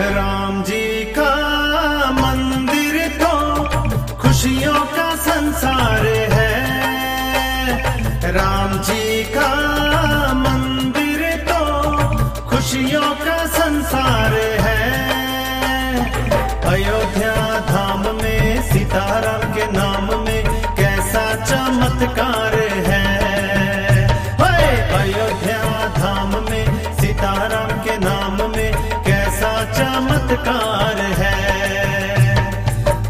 राम जी का मंदिर तो खुशियों का संसार है। राम जी का मंदिर तो खुशियों का संसार है। अयोध्या धाम में सीताराम के नाम में कैसा चमत्कार चमत्कार है।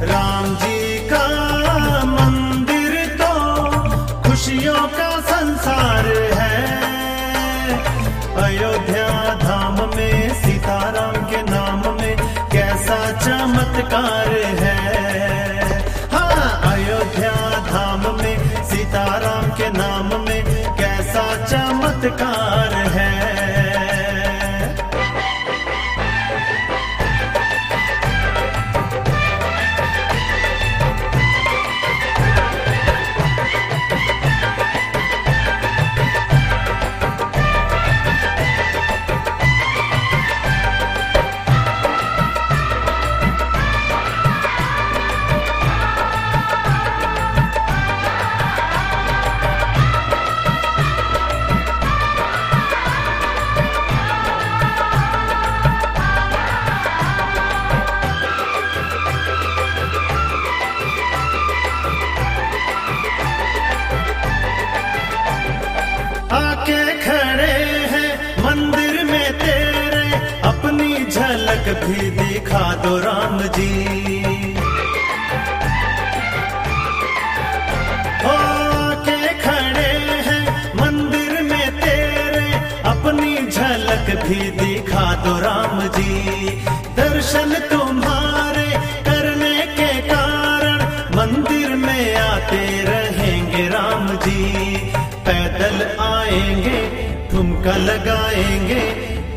राम जी का मंदिर तो खुशियों का संसार है। अयोध्या धाम में, सीताराम के नाम में कैसा चमत्कार है। हाँ अयोध्या धाम में, सीताराम के नाम में कैसा चमत्कार झलक दिखा दो राम जी। हो आके खड़े हैं मंदिर में तेरे, अपनी झलक भी दिखा दो राम जी। दर्शन तुम्हारे करने के कारण मंदिर में आते रहेंगे राम जी। पैदल आएँगे, ठुमका लगाएँगे,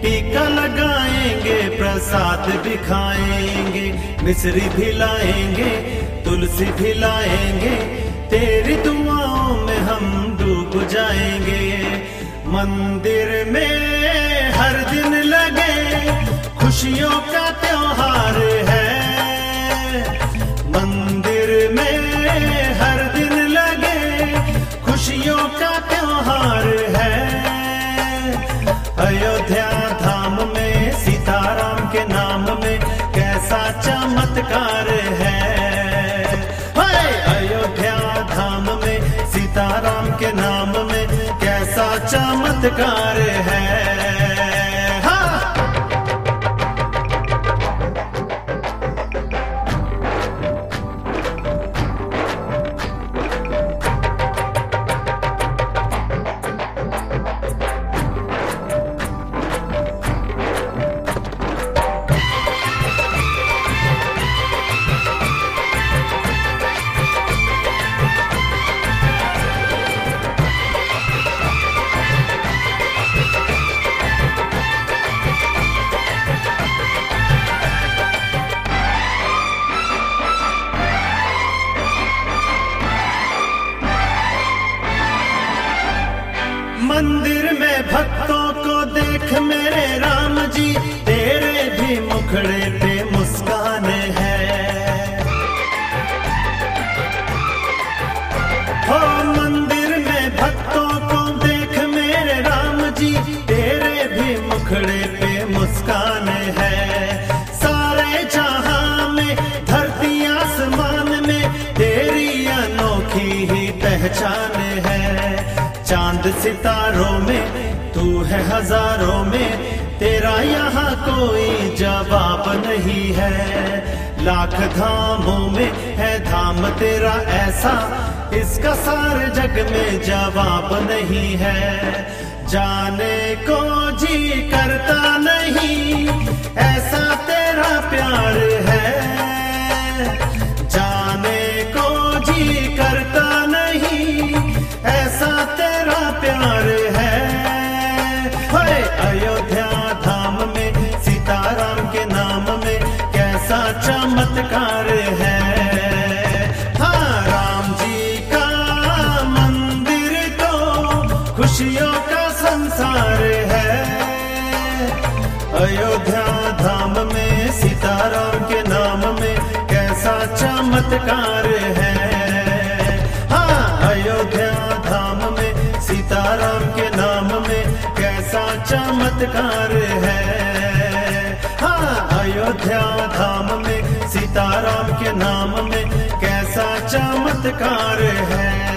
टीका लगाएँगे। प्रसाद भी खाएँगे मिश्री भी लाएँगे, तुलसी भी लाएँगे, तेरी दुआओं में हम डूब जाएँगे। मंदिर में हर दिन लगे, खुशियों का त्योहार है। मंदिर में हर दिन लगे, खुशियों का त्योहार है। अयोध्या में सीताराम के नाम में कैसा चमत्कार हाँ। मंदिर में भक्तों को देख मेरे राम जी, तेरे भी मुखड़े पे मुस्कान है। हो मंदिर में भक्तों को देख मेरे राम जी, तेरे भी मुखड़े पे मुस्कान है। सितारों में, तू है हज़ारों में, तेरा यहाँ कोई जवाब नहीं है। लाख धामों में है धाम तेरा ऐसा, इसका सारे जग में जवाब नहीं है। जाने को जी करता नहीं, ऐसा तेरा प्यार खुशियों का संसार है। अयोध्या धाम में सीताराम के नाम में कैसा चमत्कार है। हाँ अयोध्या धाम में सीताराम के नाम में कैसा चमत्कार है। हाँ अयोध्या धाम में सीताराम के नाम में कैसा चमत्कार है।